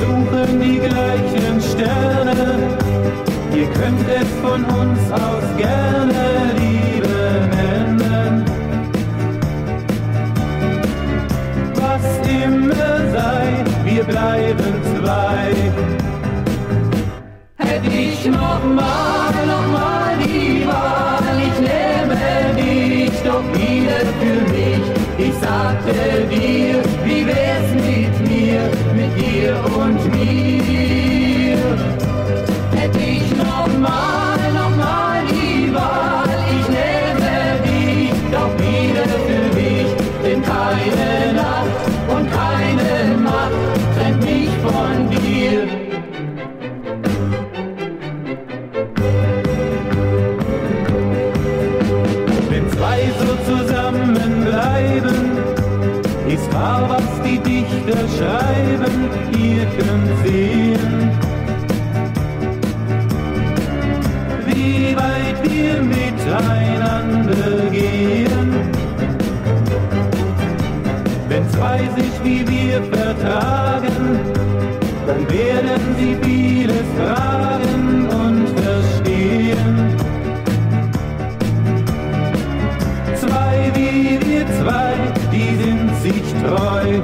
suchen die gleichen Sterne. Ihr könnt es von uns aus gerne Liebe nennen. Was immer sei, wir bleiben zwei. Hätte ich nochmal, nochmal die Wahl, ich nehme dich doch wieder für mich. Ich sagte dir, Aber was die Dichter schreiben, ihr könnt sehen. Wie weit wir miteinander gehen. Wenn zwei sich wie wir vertragen, dann werden sie vieles fragen und verstehen. Zwei wie wir zwei, die sind sich treu.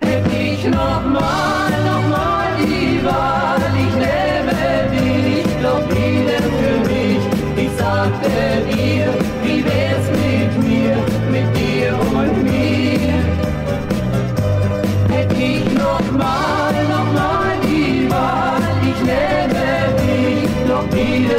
Hätte ich noch mal die Wahl, ich nehme dich, doch wieder für mich. Ich sagte dir, wie wär's mit mir, mit dir und mir. Hätte ich noch mal, noch mal die Wahl, ich nehme dich, doch wieder